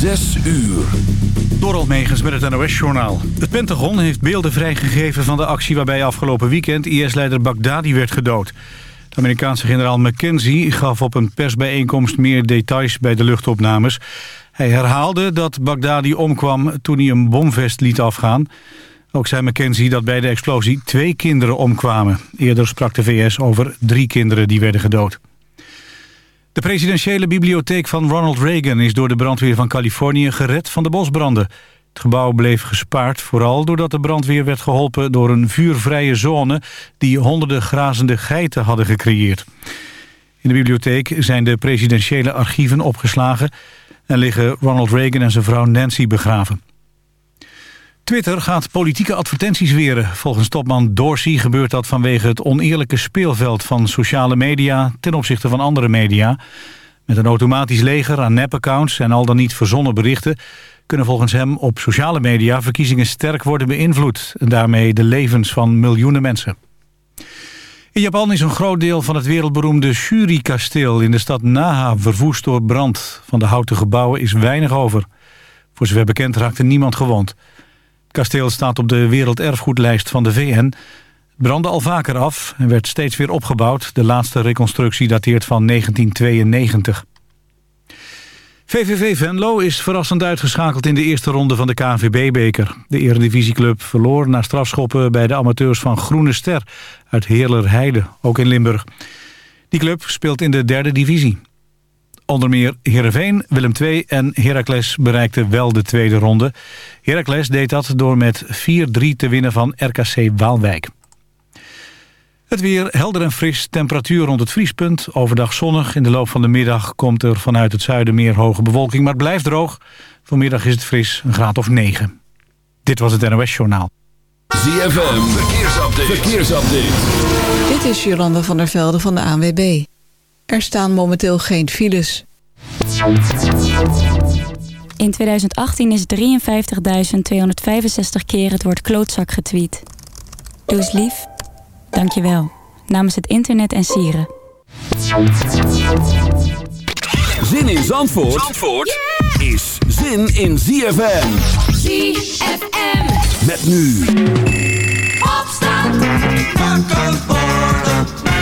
Zes uur. Door Megens met het NOS-journaal. Het Pentagon heeft beelden vrijgegeven van de actie... waarbij afgelopen weekend IS-leider Baghdadi werd gedood. De Amerikaanse generaal McKenzie gaf op een persbijeenkomst... meer details bij de luchtopnames. Hij herhaalde dat Baghdadi omkwam toen hij een bomvest liet afgaan. Ook zei McKenzie dat bij de explosie twee kinderen omkwamen. Eerder sprak de VS over drie kinderen die werden gedood. De presidentiële bibliotheek van Ronald Reagan is door de brandweer van Californië gered van de bosbranden. Het gebouw bleef gespaard, vooral doordat de brandweer werd geholpen door een vuurvrije zone die honderden grazende geiten hadden gecreëerd. In de bibliotheek zijn de presidentiële archieven opgeslagen en liggen Ronald Reagan en zijn vrouw Nancy begraven. Twitter gaat politieke advertenties weren. Volgens topman Dorsey gebeurt dat vanwege het oneerlijke speelveld van sociale media ten opzichte van andere media. Met een automatisch leger aan nepaccounts en al dan niet verzonnen berichten kunnen volgens hem op sociale media verkiezingen sterk worden beïnvloed en daarmee de levens van miljoenen mensen. In Japan is een groot deel van het wereldberoemde Shuri-kasteel in de stad Naha verwoest door brand. Van de houten gebouwen is weinig over. Voor zover bekend raakte niemand gewond. Kasteel staat op de werelderfgoedlijst van de VN. Brandde al vaker af en werd steeds weer opgebouwd. De laatste reconstructie dateert van 1992. VVV Venlo is verrassend uitgeschakeld in de eerste ronde van de KNVB-beker. De eredivisieclub verloor na strafschoppen bij de amateurs van Groene Ster uit Heerlerheide, ook in Limburg. Die club speelt in de derde divisie. Onder meer Heerenveen, Willem II en Heracles bereikten wel de tweede ronde. Heracles deed dat door met 4-3 te winnen van RKC Waalwijk. Het weer helder en fris, temperatuur rond het vriespunt. Overdag zonnig, in de loop van de middag komt er vanuit het zuiden meer hoge bewolking... maar het blijft droog. Vanmiddag is het fris, een graad of 9. Dit was het NOS Journaal. ZFM, verkeersupdate. verkeersupdate. Dit is Jolanda van der Velde van de ANWB. Er staan momenteel geen files. In 2018 is 53.265 keer het woord klootzak getweet. Doe eens lief. Dank je wel. Namens het internet en sieren. Zin in Zandvoort, Zandvoort is zin in ZFM. ZFM. Met nu. Opstand. Pakken Komen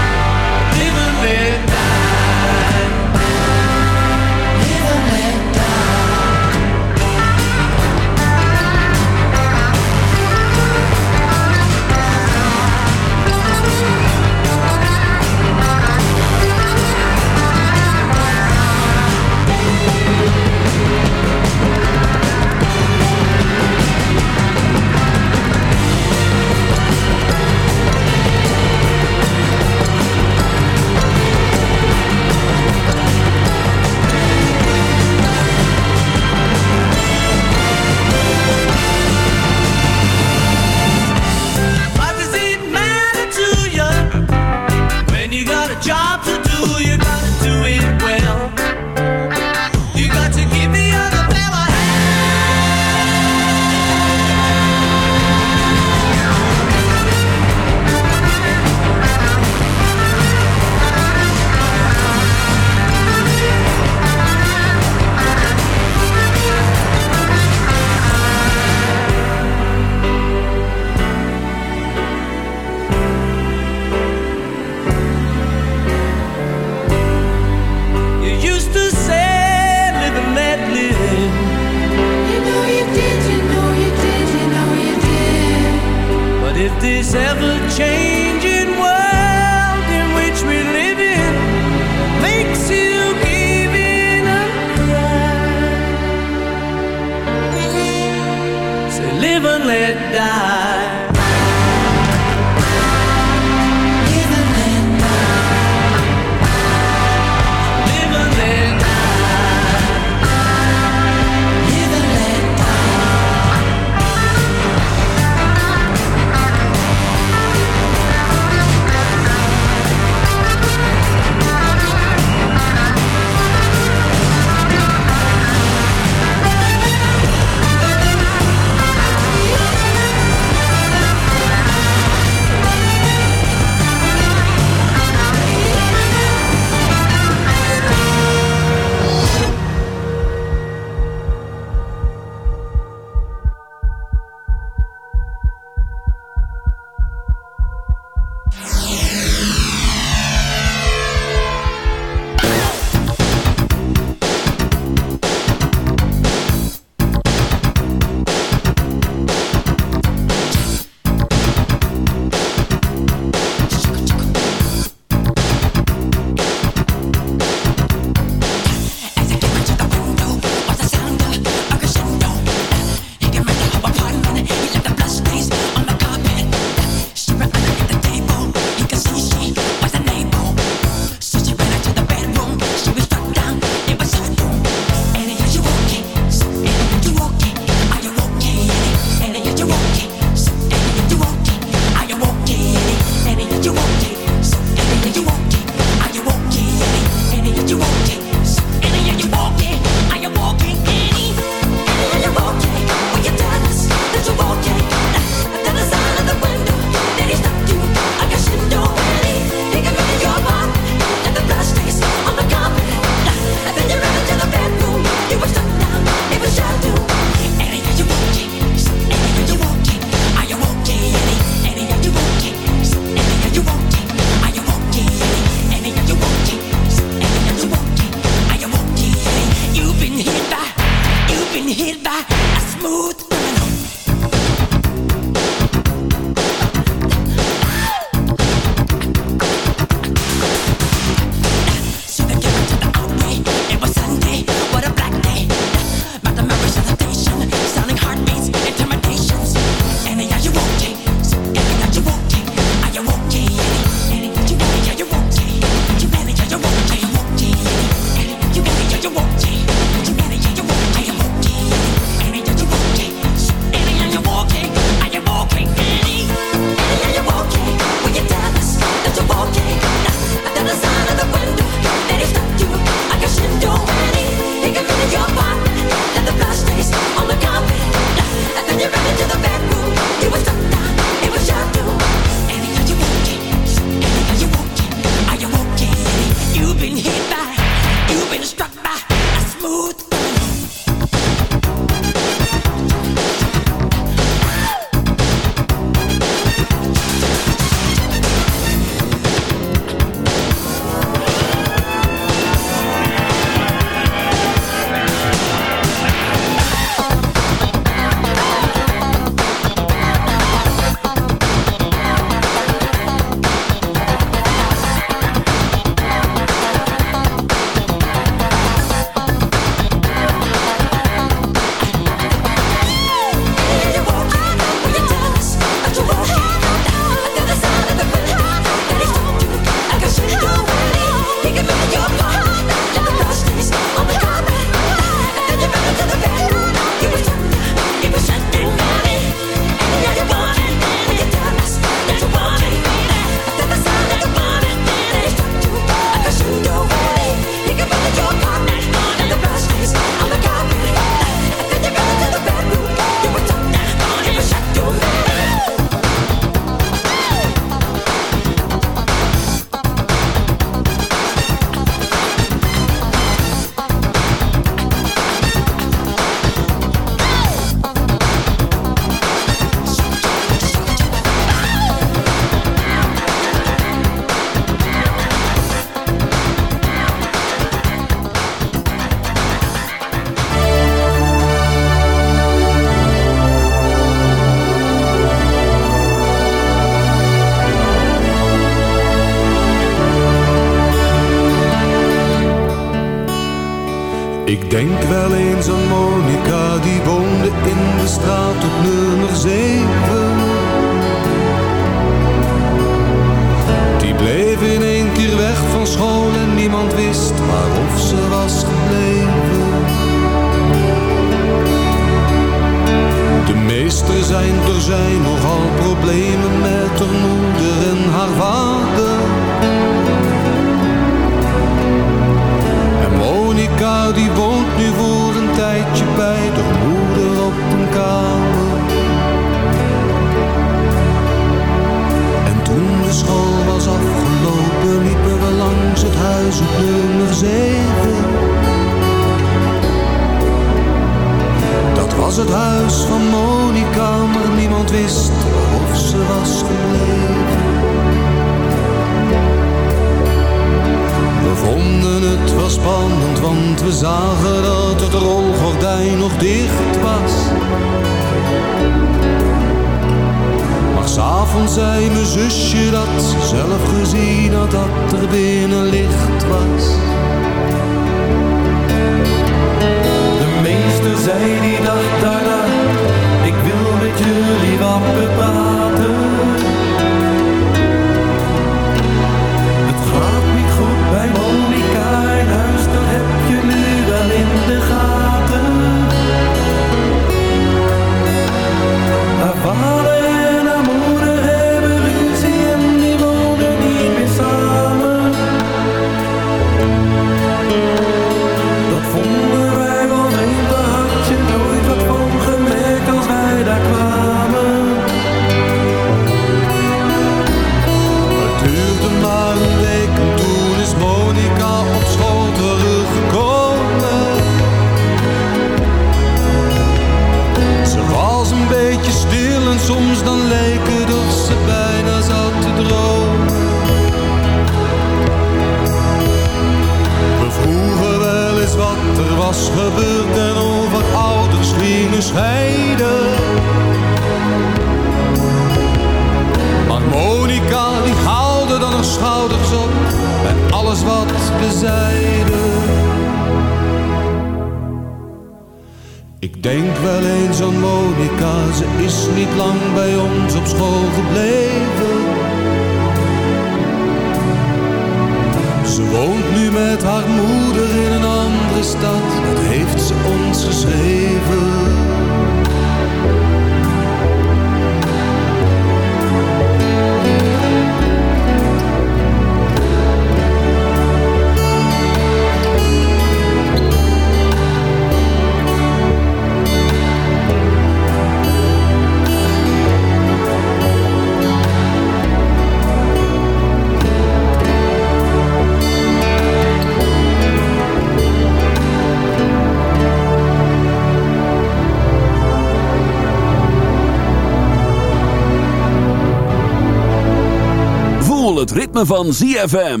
het ritme van ZFM.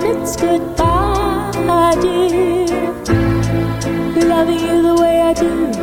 that it's goodbye, dear. Loving you the way I do.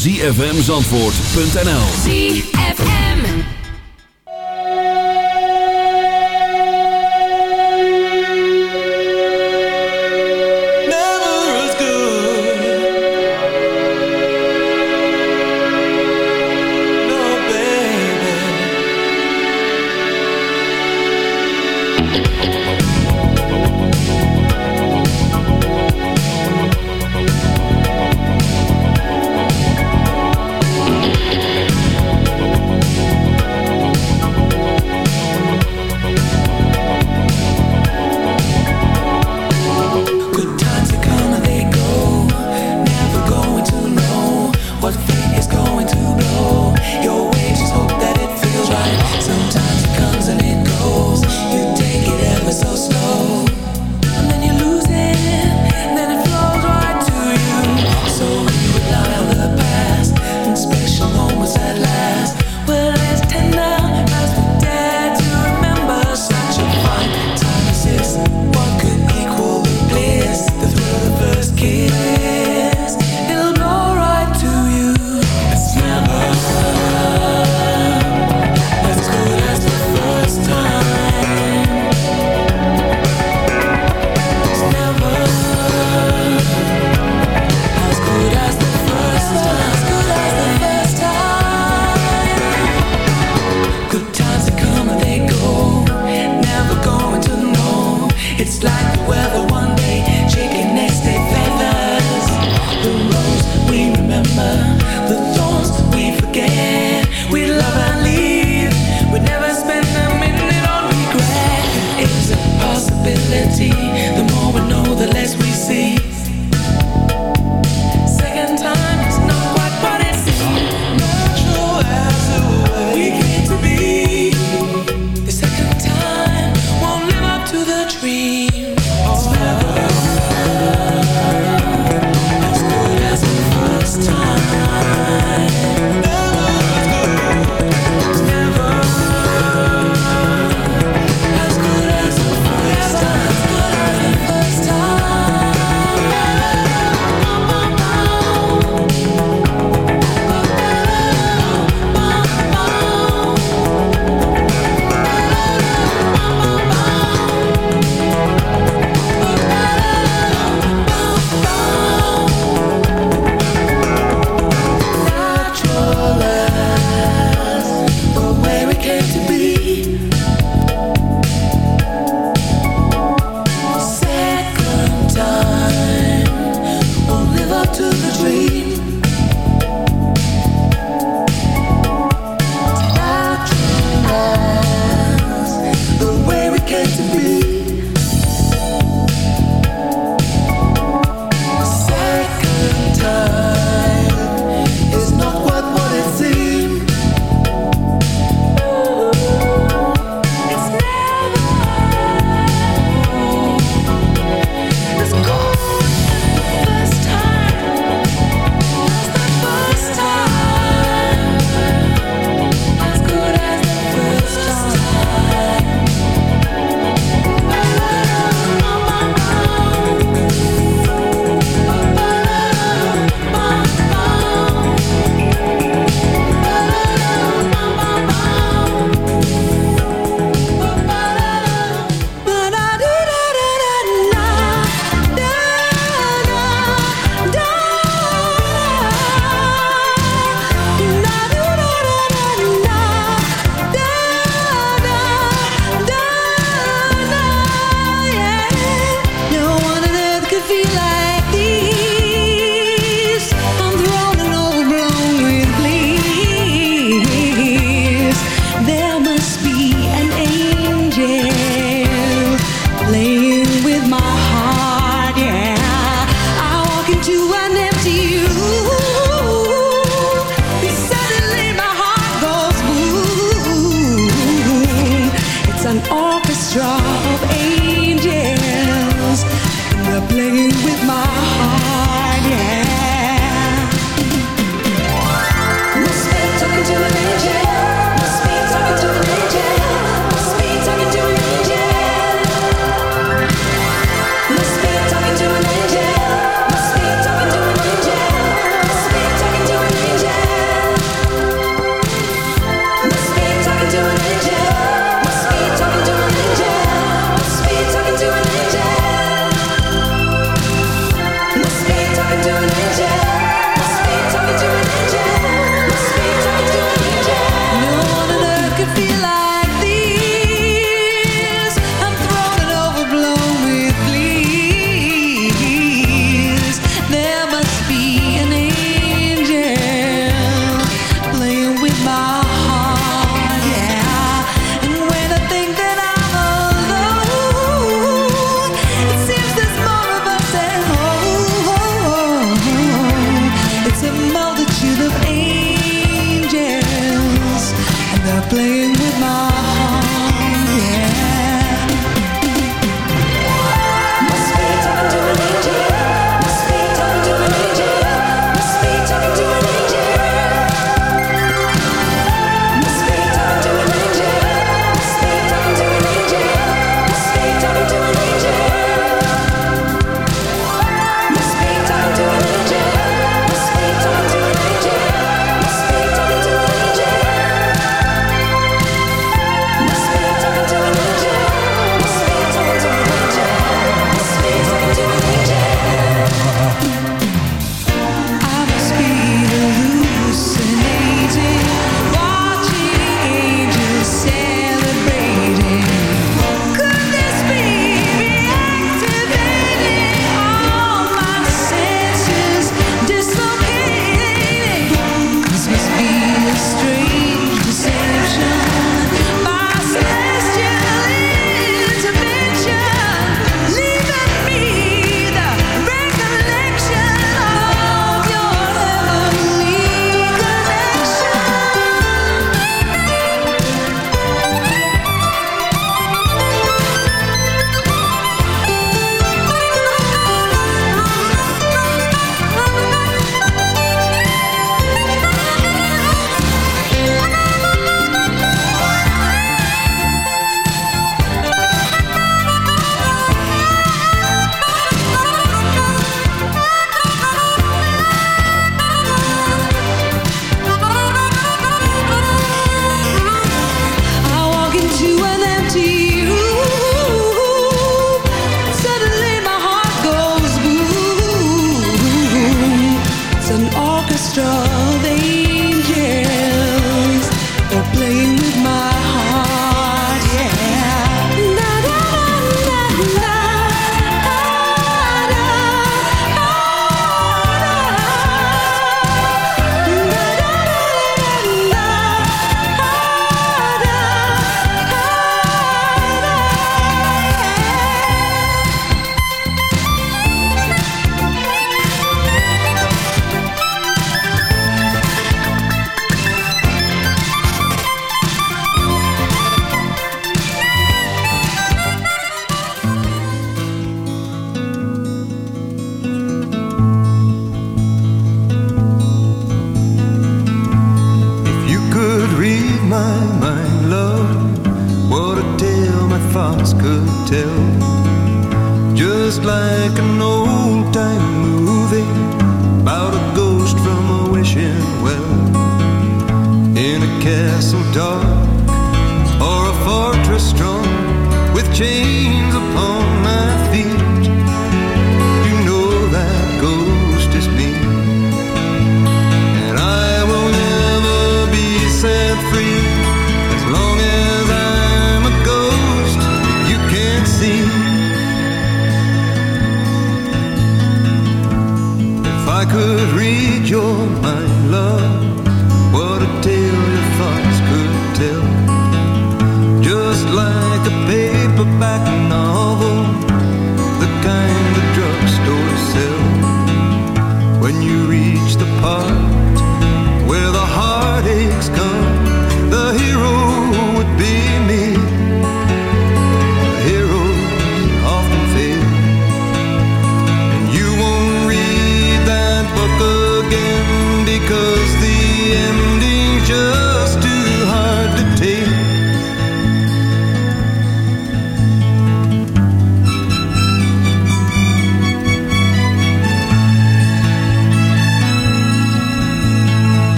www.zfmzandvoort.nl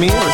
me or